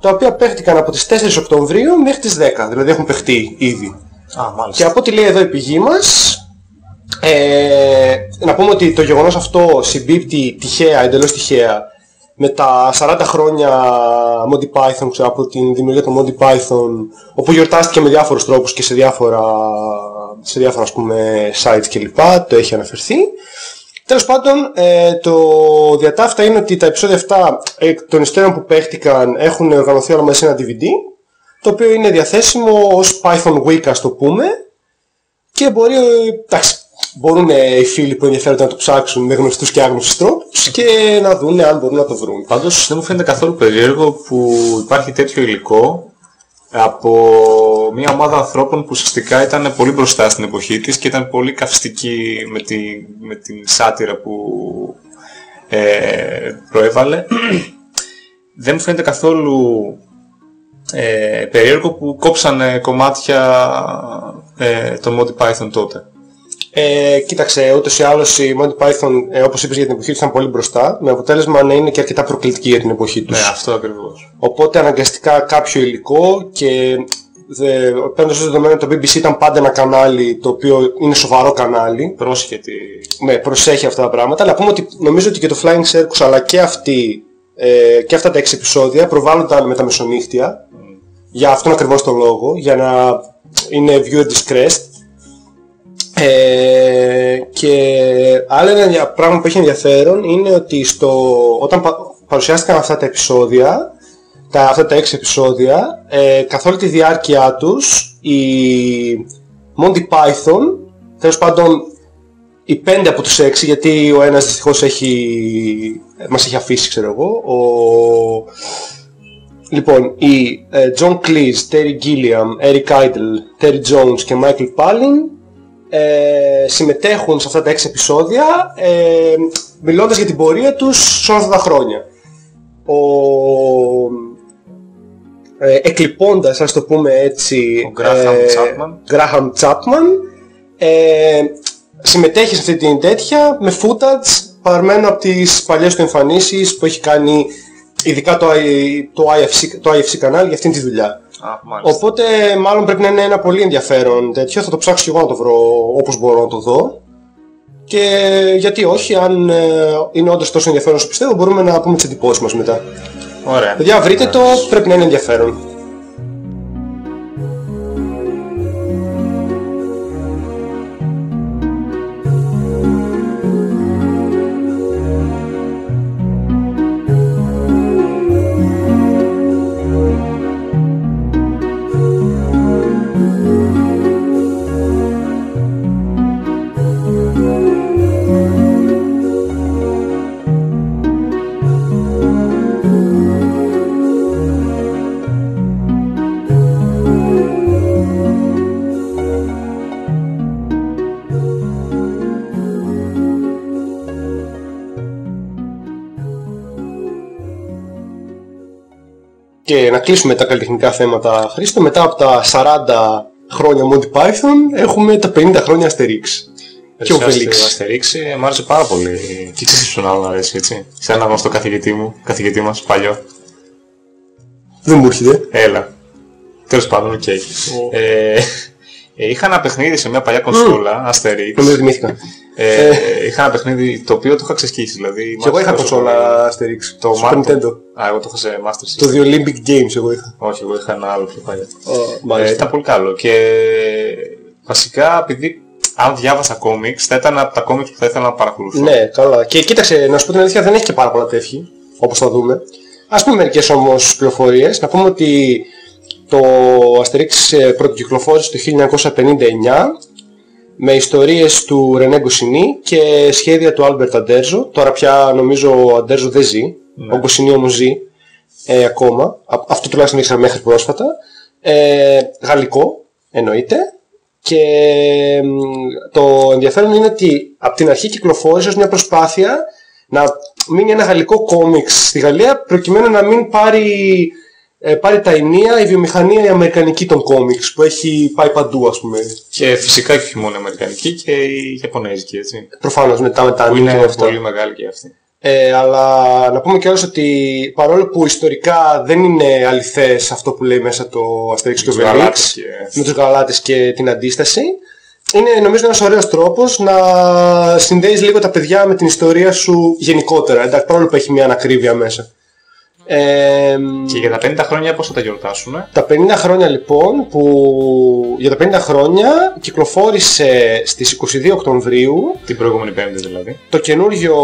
τα οποία παίχτηκαν από τις 4 Οκτωβρίου μέχρι τις 10, δηλαδή έχουν παιχτεί ήδη. Α, μάλιστα. Και από ό,τι λέει εδώ η πηγή μας, ε, να πούμε ότι το γεγονός αυτό συμπίπτει τυχαία, εντελώς τυχαία, με τα 40 χρόνια Monty Python, ξέρω, από την δημιουργία των Monty Python, όπου γιορτάστηκε με διάφορους τρόπους και σε διάφορα, σε διάφορα ας πούμε, sites κλπ. Το έχει αναφερθεί. Τέλος πάντων, ε, το διατάφτα είναι ότι τα επεισόδια αυτά εκ των υστέρων που παίχτηκαν έχουν οργανωθεί όλα μαζί σε ένα DVD, το οποίο είναι διαθέσιμο ως Python Week ας το πούμε, και μπορεί, εντάξει, μπορούν ε, οι φίλοι που ενδιαφέρονται να το ψάξουν με γνωστούς και άγνωστους τρόπους και να δουν αν μπορούν να το βρουν. Πάντως δεν μου φαίνεται καθόλου περίεργο που υπάρχει τέτοιο υλικό από μια ομάδα ανθρώπων που ουσιαστικά ήταν πολύ μπροστά στην εποχή της και ήταν πολύ καυστική με, τη, με την σάτυρα που ε, προέβαλε. δεν μου φαίνεται καθόλου ε, περίεργο που κόψανε κομμάτια ε, των Monty Python τότε. Ε, κοίταξε, ούτως ή άλλως οι Monty Python, ε, όπως είπες για την εποχή τους, ήταν πολύ μπροστά, με αποτέλεσμα να είναι και αρκετά προκλητικοί για την εποχή τους. Ναι, αυτό ακριβώς. Οπότε αναγκαστικά κάποιο υλικό και δε, παίρνοντας ως δεδομένο το BBC ήταν πάντα ένα κανάλι το οποίο είναι σοβαρό κανάλι. Πρόσχε τη... Ναι, προσέχει αυτά τα πράγματα. Αλλά πούμε ότι νομίζω ότι και το Flying Circus αλλά και, αυτή, ε, και αυτά τα 6 επεισόδια προβάλλονταν με τα μεσονύχτια. Για αυτόν ακριβώς τον λόγο, για να είναι viewer discreet. Ε, και άλλο ένα ενδια- πράγμα που έχει ενδιαφέρον είναι ότι στο, όταν πα- παρουσιάστηκαν αυτά τα επεισόδια, τα, αυτά τα έξι επεισόδια, ε, καθ' όλη τη διάρκεια τους, η Monty Python, τέλος πάντων οι πέντε από τους έξι, γιατί ο ένας δυστυχώς έχει, μας έχει αφήσει ξέρω εγώ, ο, Λοιπόν, οι ε, John Cleese, Terry Gilliam, Eric Idle, Terry Jones και Michael Palin ε, συμμετέχουν σε αυτά τα έξι επεισόδια ε, μιλώντας για την πορεία τους σε όλα αυτά τα χρόνια. Ο, ε, εκλειπώντας, ας το πούμε έτσι, Ο Graham Chapman. Graham Chapman ε, συμμετέχει σε αυτή την τέτοια με footage παρμένο από τις παλιές του εμφανίσεις που έχει κάνει ειδικά το, I- το, IFC, το IFC κανάλι για αυτήν τη δουλειά. Α, μάλιστα. Οπότε μάλλον πρέπει να είναι ένα πολύ ενδιαφέρον τέτοιο, θα το ψάξω και εγώ να το βρω όπως μπορώ να το δω. Και γιατί όχι, αν ε, είναι όντως τόσο ενδιαφέρον όσο πιστεύω, μπορούμε να πούμε τις εντυπώσεις μας μετά. Ωραία. Παιδιά, βρείτε το, πρέπει να είναι ενδιαφέρον. Και να κλείσουμε τα καλλιτεχνικά θέματα, Χρήστο, μετά από τα 40 χρόνια Monty Python έχουμε τα 50 χρόνια Asterix. Και ο Περισσότερο Felix. Αστερίξη, μου άρεσε πάρα πολύ. Και ξέρεις ποιον άλλον αρέσει, έτσι. Σε ένα γνωστό καθηγητή μου, καθηγητή μας, παλιό. Δεν μου έρχεται. Έλα. Τέλος πάντων, οκ. Ε, ε, είχα ένα παιχνίδι σε μια παλιά κονσόλα, Asterix. Νομίζω θυμήθηκα. Ε, είχα ένα παιχνίδι το οποίο το είχα ξεσκίσει, δηλαδή. Και εγώ είχα κονσόλα Asterix. Το Super Mario. Nintendo. Α, εγώ το είχα σε Master System. Το The Olympic Games εγώ είχα. Όχι, εγώ είχα ένα άλλο πιο παλιό. Ε, Μάλιστα. ήταν πολύ καλό και βασικά επειδή αν διάβασα κόμιξ θα ήταν από τα κόμιξ που θα ήθελα να παρακολουθώ. Ναι, καλά. Και κοίταξε, να σου πω την αλήθεια, δεν έχει και πάρα πολλά τεύχη, όπως θα δούμε. Ας πούμε μερικές όμως πληροφορίες. Να πούμε ότι το Asterix ε, πρωτοκυκλοφόρησε το 1959 με ιστορίες του Ρενέ Γκοσινή και σχέδια του Άλμπερτ Ουντερζό. Τώρα πια νομίζω ο Ουντερζό δεν ζει, ο Γκοσινή όμως ζει ε, ακόμα. Α- Αυτό τουλάχιστον ήξερα μέχρι πρόσφατα. Ε, γαλλικό εννοείται. Και μ, το ενδιαφέρον είναι ότι από την αρχή κυκλοφόρησε ως μια προσπάθεια να μείνει ένα γαλλικό κόμιξ στη Γαλλία προκειμένου να μην πάρει, ε, πάρει τα ενία η βιομηχανία η αμερικανική των κόμιξ που έχει πάει παντού ας πούμε. Και φυσικά και όχι μόνο η Αμερικανική και η Ιαπωνέζικη, έτσι. Προφανώς μετά με τα Που anime και είναι αυτά. πολύ μεγάλη και αυτή. Ε, αλλά να πούμε κιόλας ότι παρόλο που ιστορικά δεν είναι αληθές αυτό που λέει μέσα το Asterix και τους Obelix γαλάτες και- με τους γαλάτες και την αντίσταση είναι νομίζω ένας ωραίος τρόπος να συνδέεις λίγο τα παιδιά με την ιστορία σου γενικότερα εντάξει παρόλο που έχει μια ανακρίβεια μέσα ε, Και για τα 50 χρόνια πώς θα τα γιορτάσουμε. τα 50 χρόνια λοιπόν που για τα 50 χρόνια κυκλοφόρησε στις 22 Οκτωβρίου Την προηγούμενη Πέμπτη δηλαδή. το καινούργιο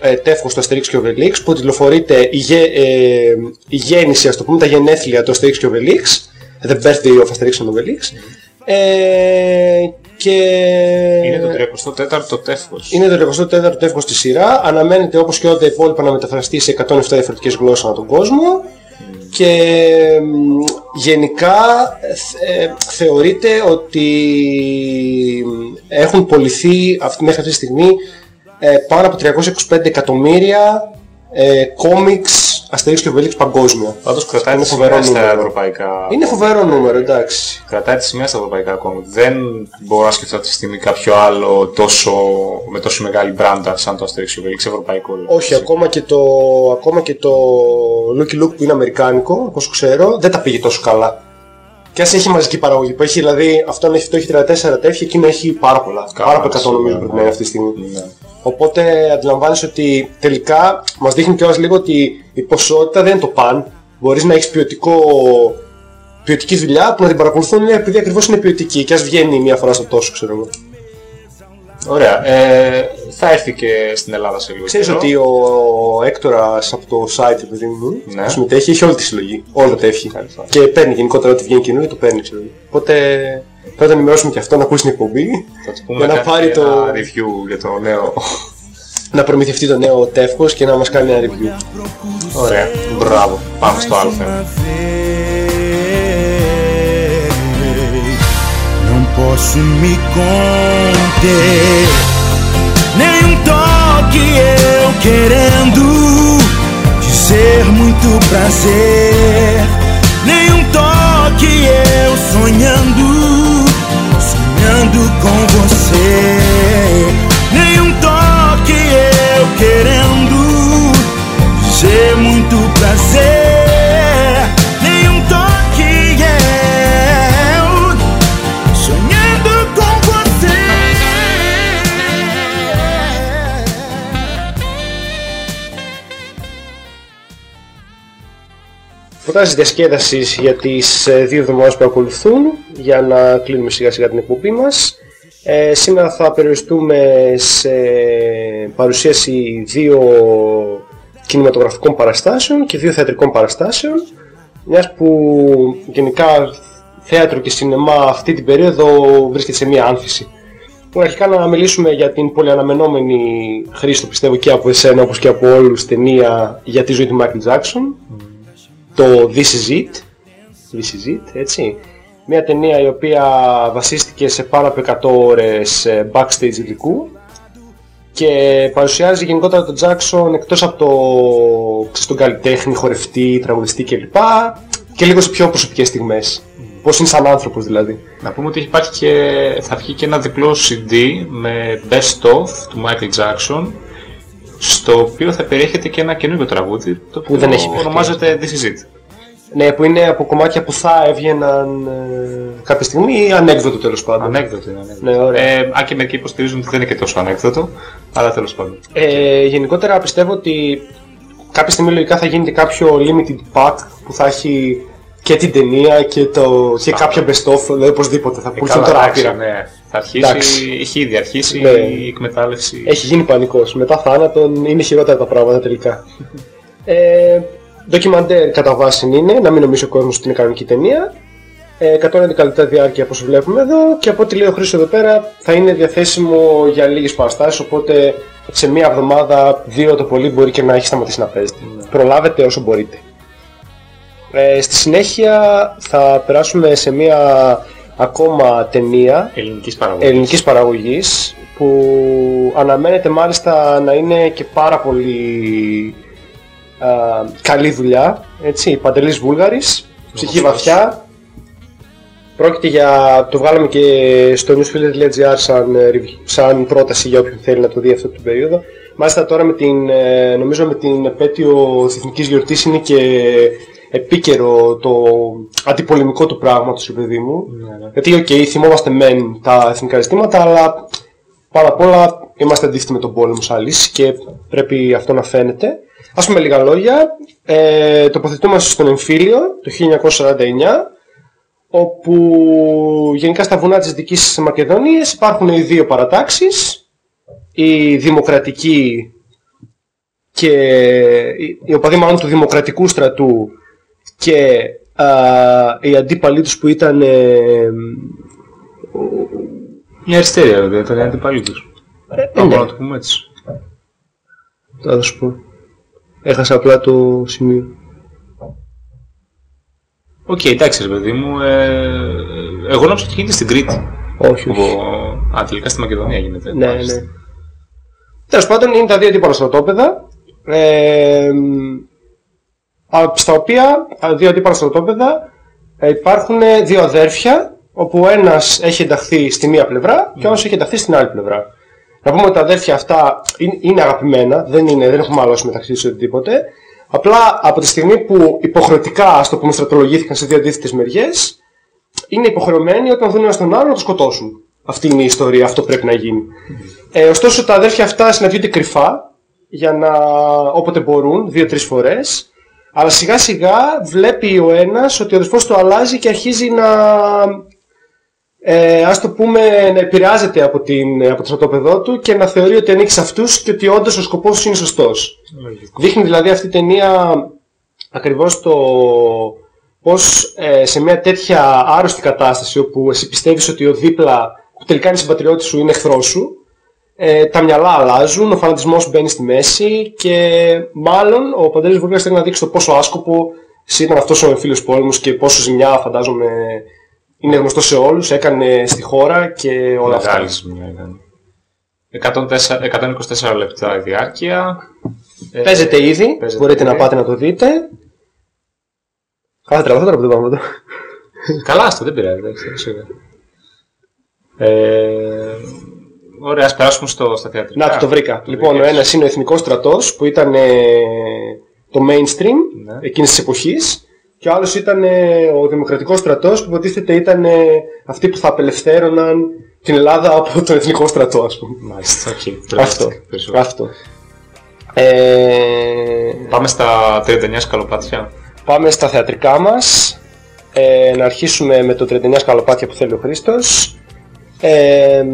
ε, τεύχος του Asterix και Obelix που τηλεφορείται η, γε, ε, η γέννηση, ας το πούμε, τα γενέθλια του Asterix και Obelix The Birthday of Asterix and Obelix ε, και Είναι το 34ο τεύχος. είναι το 34ο τεύχος στη σειρά αναμένεται όπως και όλα τα υπόλοιπα να μεταφραστεί σε 107 διαφορετικές γλώσσες ανά τον κόσμο και μ, γενικά ε, θεωρείται ότι μ, έχουν πωληθεί αυτή, μέχρι αυτή τη στιγμή ε, πάνω από 325 εκατομμύρια ε, κόμιξ Asterix και Obelix παγκόσμια. Πάντως κρατάει Είναι τη φοβερό σημαία στα νούμερο. ευρωπαϊκά. Είναι φοβερό νούμερο, εντάξει. Κρατάει τη σημαία στα ευρωπαϊκά κόμικ. Δεν μπορώ να σκεφτώ αυτή τη στιγμή κάποιο άλλο τόσο, με τόσο μεγάλη μπράντα σαν το Asterix και Obelix ευρωπαϊκό. δηλαδή. Όχι, ακόμα και το, ακόμα και το Lucky Luke που είναι αμερικάνικο, όπως ξέρω, δεν τα πήγε τόσο καλά. Και ας έχει μαζική παραγωγή, που έχει δηλαδή, αυτό αν έχει, το έχει 34 τεύχη, εκείνο έχει πάρα πολλά. Καλά, πάρα από 100 νομίζω σίγουρα, πρέπει να είναι αυτή τη στιγμή. Ναι. Οπότε αντιλαμβάνεσαι ότι τελικά μας δείχνει κιόλας λίγο ότι η ποσότητα δεν είναι το παν. Μπορείς να έχεις ποιοτικό ποιοτική δουλειά που να την παρακολουθούν επειδή ακριβώς είναι ποιοτική και ας βγαίνει μία φορά στο τόσο, ξέρω εγώ. Ωραία. Ε, θα έρθει και στην Ελλάδα σε λίγο. Ξέρεις καιρό. ότι ο Έκτορας από το site παιδί μου Ναι. που συμμετέχει έχει όλη τη συλλογή. Όλα τα έχει. Ευχαριστώ. Και παίρνει γενικότερα ό,τι βγαίνει καινούριο το παίρνει ξέρω. εγώ. Οπότε θα τον ενημερώσουμε και αυτό να ακούσει την εκπομπή. Θα του πούμε για να κάτι- πάρει ένα το- review για το νέο. να προμηθευτεί το νέο τεύχος και να μας κάνει ένα review. Ωραία. Μπράβο. Πάμε στο άλλο θέμα. Não posso me conter. Nenhum toque eu querendo dizer muito prazer. Nenhum toque eu sonhando, sonhando com você. Nenhum toque eu querendo dizer muito Προτάσεις διασκέδασης για τις ε, δύο εβδομάδες που ακολουθούν για να κλείνουμε σιγά σιγά την εκπομπή μας. Ε, σήμερα θα περιοριστούμε σε παρουσίαση δύο κινηματογραφικών παραστάσεων και δύο θεατρικών παραστάσεων μιας που γενικά θέατρο και σινεμά αυτή την περίοδο βρίσκεται σε μια άνθηση. Που αρχικά να μιλήσουμε για την πολύ αναμενόμενη Χρήστο πιστεύω και από εσένα όπως και από όλους ταινία για τη ζωή του Michael Jackson το This Is It, This Is It, έτσι. Μια ταινία η οποία βασίστηκε σε πάνω από 100 ώρες ε, backstage υλικού και παρουσιάζει γενικότερα τον Jackson εκτός από το, ξέρεις, τον καλλιτέχνη, χορευτή, τραγουδιστή κλπ. και λίγο σε πιο προσωπικές στιγμές. Πώς είναι σαν άνθρωπος δηλαδή. Να πούμε ότι έχει υπάρχει και, θα βγει και ένα διπλό CD με Best Of του Michael Jackson στο οποίο θα περιέχεται και ένα καινούργιο τραγούδι το οποίο δεν έχει παιχτεί. ονομάζεται This Is It. Ναι, που είναι από κομμάτια που θα έβγαιναν ε, κάποια στιγμή ή ανέκδοτο τέλος πάντων. Ανέκδοτο είναι. ανέκδοτο. Ναι, ωραία. Ε, αν και μερικοί υποστηρίζουν ότι δεν είναι και τόσο ανέκδοτο, αλλά τέλος πάντων. Ε, γενικότερα πιστεύω ότι κάποια στιγμή λογικά θα γίνει και κάποιο limited pack που θα έχει και την ταινία και, το, και κάποια best of, δηλαδή οπωσδήποτε θα πουληθούν Καλά, τώρα εντάξει, άπειρα. ναι. Θα αρχίσει, Εντάξει. έχει ήδη αρχίσει Ναι. η εκμετάλλευση. Έχει γίνει πανικός. Μετά θάνατον είναι χειρότερα τα πράγματα τελικά. ε, ντοκιμαντέρ κατά βάση είναι, να μην νομίζει ο κόσμος ότι είναι κανονική ταινία. Ε, 111 λεπτά διάρκεια όπως βλέπουμε εδώ και από ό,τι λέει ο Χρήστος εδώ πέρα θα είναι διαθέσιμο για λίγες παραστάσεις οπότε σε μία εβδομάδα, δύο το πολύ μπορεί και να έχει σταματήσει να παίζεται. Προλάβετε όσο μπορείτε. Ε, στη συνέχεια θα περάσουμε σε μία ακόμα ταινία Ελληνικής παραγωγής. ελληνικής παραγωγής που αναμένεται μάλιστα να είναι και πάρα πολύ α, καλή δουλειά έτσι, Παντελής Βούλγαρης, ψυχή βαθιά. Πρόκειται για, το βγάλαμε και στο newsfilter.gr σαν, ε, review- σαν πρόταση για όποιον θέλει να το δει αυτό την περίοδο. Μάλιστα τώρα με την, ε, νομίζω με την επέτειο της Εθνικής Γιορτής είναι και επίκαιρο το αντιπολεμικό του πράγματος, ρε παιδί μου. Γιατί, οκ, θυμόμαστε μεν τα εθνικά ζητήματα, αλλά πάνω απ' όλα είμαστε αντίθετοι με τον πόλεμο σαν λύση και πρέπει αυτό να φαίνεται. Ας πούμε λίγα λόγια. Ε, τοποθετούμαστε στον εμφύλιο το 1949, όπου γενικά στα βουνά της Δυτικής Μακεδονίας υπάρχουν οι δύο παρατάξεις, η δημοκρατική και οι- οι οπαδοί μάλλον του δημοκρατικού στρατού και α, οι αντίπαλοι τους που ήταν ε, Μια αριστερή βέβαια, ήταν αντιπαλή τους. ναι. Μπορώ να το πούμε έτσι. Θα σου πω. Έχασα απλά το σημείο. Οκ, εντάξει ρε παιδί μου. Ε, εγώ νόμιζα ότι γίνεται στην Κρήτη. Όχι, όχι. Ο- Α, τελικά στη Μακεδονία γίνεται. Ναι, μάλιστα. ναι. Τέλος πάντων είναι τα δύο αντίπαλα στρατόπεδα. Ε, α, στα οποία, τα δύο αντίπαλα στρατόπεδα, ε, υπάρχουν δύο αδέρφια, όπου ο ένας έχει ενταχθεί στη μία πλευρά και ο άλλος έχει ενταχθεί στην άλλη πλευρά. Να πούμε ότι τα αδέρφια αυτά είναι, είναι αγαπημένα, δεν, είναι, δεν έχουν μαλώσει μεταξύ τους οτιδήποτε. Απλά από τη στιγμή που υποχρεωτικά, ας το πούμε, στρατολογήθηκαν σε δύο αντίθετες μεριές, είναι υποχρεωμένοι όταν δουν ένα τον άλλο να το σκοτώσουν. Αυτή είναι η ιστορία, αυτό πρέπει να γίνει. Ε, ωστόσο τα αδέρφια αυτά συναντιούνται κρυφά, για να, όποτε μπορούν, δύο-τρεις φορές. Αλλά σιγά σιγά βλέπει ο ένας ότι ο αδερφός του αλλάζει και αρχίζει να, ε, ας το πούμε, να επηρεάζεται από, την, από το στρατόπεδό του και να θεωρεί ότι ανήκει σε αυτούς και ότι όντως ο σκοπός του είναι σωστός. Δείχνει δηλαδή αυτή η ταινία ακριβώς το πως ε, σε μια τέτοια άρρωστη κατάσταση όπου εσύ πιστεύεις ότι ο δίπλα που τελικά είναι συμπατριώτης σου είναι εχθρός σου ε, τα μυαλά αλλάζουν, ο φανατισμός μπαίνει στη μέση και μάλλον ο Παντελής Βουργάς θέλει να δείξει το πόσο άσκοπο ήταν αυτός ο εμφύλιος πόλεμος και πόσο ζημιά φαντάζομαι είναι γνωστό σε όλους, έκανε στη χώρα και όλα αυτά. Μεγάλη ζημιά ήταν. 104 124 λεπτά η διάρκεια. Ε, Παίζεται ήδη, παίζεται μπορείτε ήδη. να πάτε να το δείτε. Κάθε τραβά τώρα που δεν πάμε εδώ. Καλά, στο δεν πειράζει. εντάξει, δεν ξέρω. Ε, ωραία, ας περάσουμε στο, στα θεατρικά. Να το βρήκα. Το λοιπόν, ο βρήκες. ένας είναι ο Εθνικός Στρατός που ήταν ε, το mainstream Ναι. εκείνης της εποχής και ο άλλος ήταν ε, ο Δημοκρατικός Στρατός που υποτίθεται ήταν ε, αυτοί που θα απελευθέρωναν την Ελλάδα από τον Εθνικό Στρατό, ας πούμε. Μάλιστα, οκ. Αυτό. τρελάθηκα περισσότερο. Αυτό. Ε, Πάμε στα 39 σκαλοπάτια. Πάμε στα θεατρικά μας. Ε, να αρχίσουμε με το 39 σκαλοπάτια που θέλει ο Χρήστος. Ε,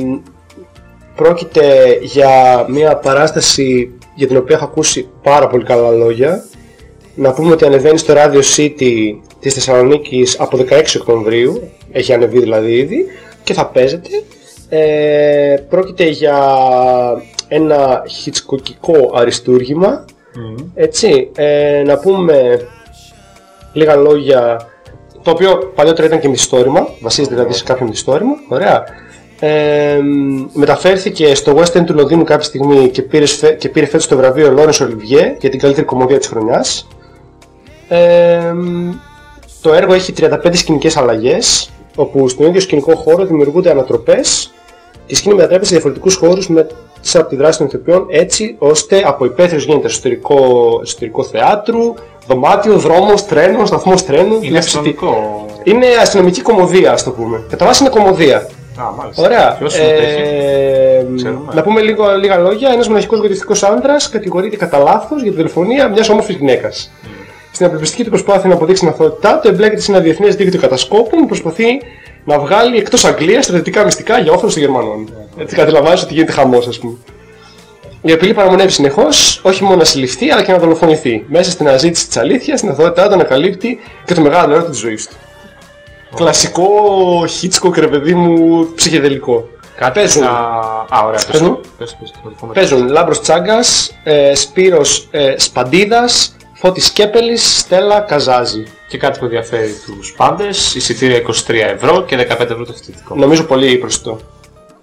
πρόκειται για μια παράσταση για την οποία έχω ακούσει πάρα πολύ καλά λόγια. Να πούμε ότι ανεβαίνει στο Radio City της Θεσσαλονίκης από 16 Οκτωβρίου. Έχει ανεβεί δηλαδή ήδη και θα παίζεται. Ε, πρόκειται για ένα χιτσκοκικό αριστούργημα. Έτσι, ε, να πούμε λίγα λόγια, το οποίο παλιότερα ήταν και μυθιστόρημα, βασίζεται δηλαδή σε κάποιο μυθιστόρημα, ωραία. Ε, μεταφέρθηκε στο West End του Λονδίνου κάποια στιγμή και πήρε, σφε- και πήρε φέτος το βραβείο Laurence Olivier για την καλύτερη κομμωδία της χρονιάς. Ε, το έργο έχει 35 σκηνικές αλλαγές, όπου στον ίδιο σκηνικό χώρο δημιουργούνται ανατροπές και η σκηνή μετατρέπεται σε διαφορετικούς χώρους μέσα από τη δράση των ηθοποιών έτσι ώστε από υπαίθριος γίνεται εσωτερικό, εσωτερικό θεάτρου, δωμάτιο, δρόμος, τρένος, σταθμός τρένου. Είναι βλέπεις ότι- αστυνομικό. Είναι αστυνομική κομμωδία, ας το πούμε. Κατά βάση είναι κομμωδία. Α, μάλιστα. Ωραία. Ποιος συμμετέχει; Ε, Ξέρουμε. να πούμε λίγο, λίγα λόγια. Ένας μοναχικός γοητευτικός άντρας κατηγορείται κατά λάθος για τη δολοφονία μιας όμορφης γυναίκας. Στην απελπιστική του προσπάθεια να αποδείξει την αθωότητά του, εμπλέκεται σε ένα διεθνές δίκτυο κατασκόπων που προσπαθεί να βγάλει εκτός Αγγλίας στρατιωτικά μυστικά για όφελος των Γερμανών. Έτσι καταλαβαίνεις ότι γίνεται χαμός, ας πούμε. Η απειλή παραμονεύει συνεχώς, όχι μόνο να συλληφθεί, αλλά και να δολοφονηθεί. Μέσα στην αναζήτηση της αλήθειας, την αθωότητά του ανακαλύπτει και το μεγάλο έρωτα της ζωής του. Κλασικό Hitchcock, ρε παιδί μου, ψυχεδελικό. Κάτι Παίζουν. στα... Α, ωραία. Πες Παίζουν. το. Πες, πες, θα το πούμε. Παίζουν Λάμπρος Τσάγκας, ε, Σπύρος ε, Σπαντίδας, Φώτης Κέπελης, Στέλλα Καζάζη. Και κάτι που ενδιαφέρει τους πάντες, εισιτήρια 23 ευρώ και 15 ευρώ το φοιτητικό. Νομίζω πολύ προσιτό.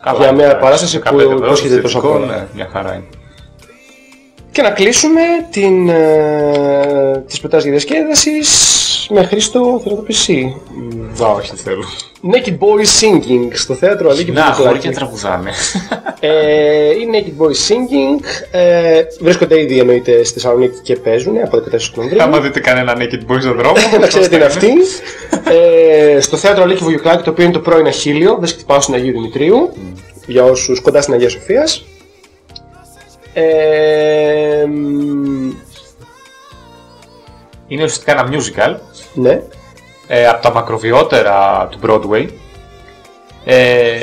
Καλά, για μια εντάξει, παράσταση που 15 ευρώ το υπόσχεται τόσο φοιτητικό, πολλά. Ναι, μια χαρά είναι. Και να κλείσουμε την, ε, τις προτάσεις για διασκέδασης με Χρήστο, θέλω να το πεις εσύ. Μ, Α, όχι, δεν θέλω. Naked Boys Singing στο θέατρο Αλίκη Να, χωρί Παπαδουλάκη. και να τραγουδάνε. Ε, η Naked Boys Singing ε, βρίσκονται ήδη εννοείται στη Θεσσαλονίκη και παίζουν από 14 Οκτωβρίου. Άμα δείτε κανένα naked boy στον δρόμο, να ξέρετε τι είναι αυτή. ε, στο θέατρο Αλίκη Βουγιουκλάκη, το οποίο είναι το πρώην Αχίλιο, βρίσκεται πάνω στην Αγίου Δημητρίου, για όσους κοντά στην Αγία Σοφίας. Ε, μ, Είναι ουσιαστικά ένα musical ναι. ε, από τα μακροβιότερα του Broadway ε,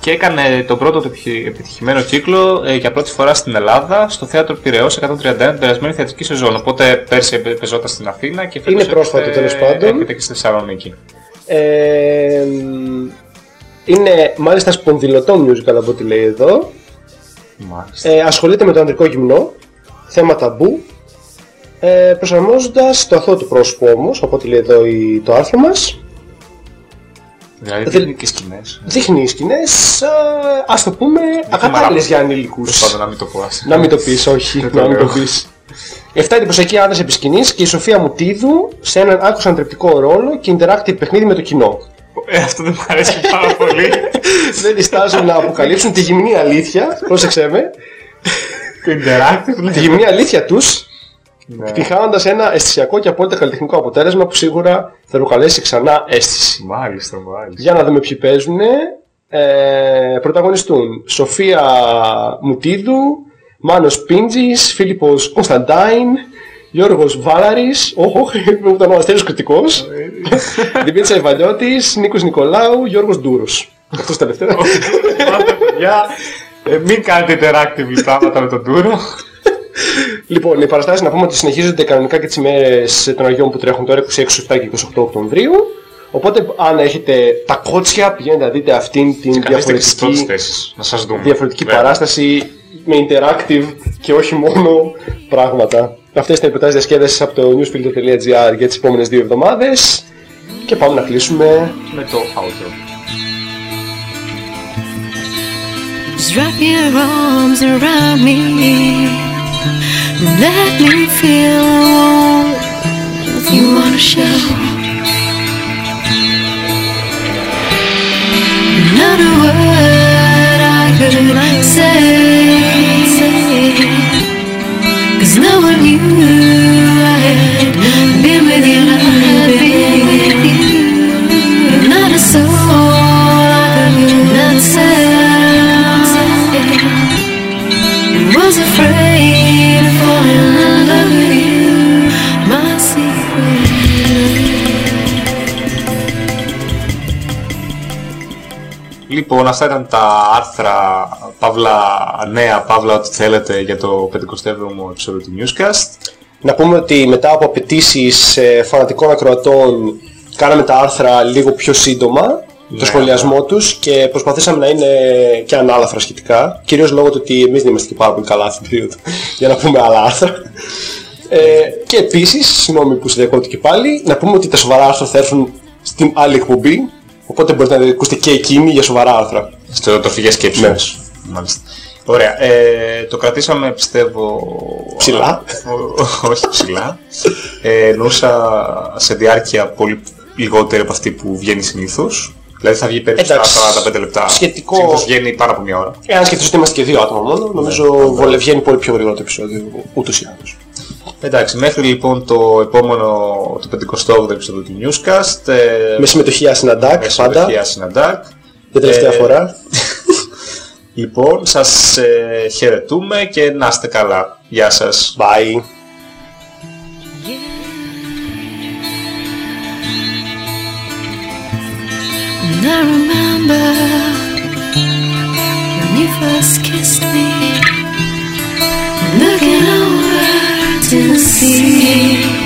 και έκανε τον πρώτο του επιτυχη- επιτυχημένο κύκλο ε, για πρώτη φορά στην Ελλάδα στο θέατρο Πυραιός 131 την περασμένη θεατρική σεζόν. Οπότε πέρσι επε- παίζονταν στην Αθήνα και φέτος Είναι πρόσφατο, έρχεται- τέλος πάντων. έρχεται και στη Θεσσαλονίκη. Ε, μ, είναι μάλιστα σπονδυλωτό musical από ό,τι λέει εδώ. Μάλιστα. Ε, ασχολείται με το ανδρικό γυμνό, θέμα ταμπού, ε, προσαρμόζοντας το αθώο του πρόσωπο όμως, από ό,τι λέει εδώ η- το άρθρο μας. δηλαδή δεν- δίνει και σκηνές. Δείχνει σκηνές, ε, ας το πούμε, ακατάλληλες για ανήλικους. Τέλος πάντων να μην το πω. ας. Να μην το πεις, όχι, Δεν το να μην το λέω. πεις. Εφτά εντυπωσιακοί άντρες επί σκηνής και η Σοφία Μουτίδου σε έναν άκουσα αντρεπτικό ρόλο και interactive παιχνίδι με το κοινό. Ε, αυτό δεν μου αρέσει πάρα πολύ. Δεν διστάζουν να αποκαλύψουν τη γυμνή αλήθεια, πρόσεξέ με, Το interactive τη ναι. γυμνή αλήθεια τους Ναι. επιτυχάνοντας ένα αισθησιακό και απόλυτα καλλιτεχνικό αποτέλεσμα που σίγουρα θα προκαλέσει ξανά αίσθηση. Μάλιστα, μάλιστα. Για να δούμε ποιοι παίζουν. Ε, πρωταγωνιστούν Σοφία Μουτίδου, Μάνος Πίντζης, Φίλιππος Κωνσταντάιν Γιώργος Βάλαρης, όχι, όχι, που ήταν ο Αστέριος Κριτικός, Δημήτρης Αϊβαλιώτης, Νίκος Νικολάου, Γιώργος Ντούρος. Αυτός τελευταίο. Πάτε, παιδιά, ε, μην κάνετε interactive πράγματα με τον Τούρο. Λοιπόν, οι παραστάσεις να πούμε ότι συνεχίζονται κανονικά και τις ημέρες των Αγιών που τρέχουν τώρα 26, 27 και 28 Οκτωβρίου. Οπότε αν έχετε τα κότσια πηγαίνετε να δείτε αυτήν την Καθίστε και στις πρώτες διαφορετική, θέσεις, να σας δούμε. διαφορετική Βέβαια. παράσταση με interactive και όχι μόνο πράγματα. Αυτές ήταν οι προτάσεις διασκέδασης από το newsfilter.gr για τις επόμενες δύο εβδομάδες και πάμε να κλείσουμε Με το outro. Just wrap your arms around me. Let me feel what you wanna show. Not a word I could say. you. Λοιπόν, αυτά ήταν τα άρθρα, παύλα νέα, παύλα ό,τι θέλετε για το 57ο επεισόδιο του Newscast. Να πούμε ότι μετά από απαιτήσεις ε, φανατικών ακροατών κάναμε τα άρθρα λίγο πιο σύντομα, το Ναι, σχολιασμό τους και προσπαθήσαμε να είναι και ανάλαφρα σχετικά, κυρίως λόγω του ότι εμείς δεν είμαστε και πάρα πολύ καλά αυτή την περίοδο για να πούμε άλλα άρθρα. Ε, και επίσης, συγγνώμη που σε διακόπτω και πάλι, να πούμε ότι τα σοβαρά άρθρα θα έρθουν στην άλλη εκπομπή, οπότε μπορείτε να ακούσετε και εκείνη για σοβαρά άρθρα. Στο τροφικές σκέψεις. Ναι. Μάλιστα. Ωραία. Ε, το κρατήσαμε, πιστεύω... Ψηλά. Ο- ο- όχι ψηλά. Ε, εννοούσα σε διάρκεια πολύ λιγότερη από αυτή που βγαίνει συνήθως. Δηλαδή θα βγει περίπου στα Εντάξει. 45 λεπτά. Σχετικό- Συνήθως βγαίνει πάρα από μια ώρα. Εάν σκεφτείς ότι είμαστε και δύο άτομα μόνο, νομίζω Ναι, βολε- βγαίνει πολύ πιο γρήγορα το επεισόδιο, ούτως ή άλλως. Εντάξει, μέχρι λοιπόν το επόμενο, το 58ο επεισόδιο του Newscast. Ε, με συμμετοχή Άσυνα Ντάκ, πάντα. συμμετοχή Άσυνα Για τελευταία ε, φορά. λοιπόν, σας ε, χαιρετούμε και να είστε καλά. Γεια σας. Bye. to see.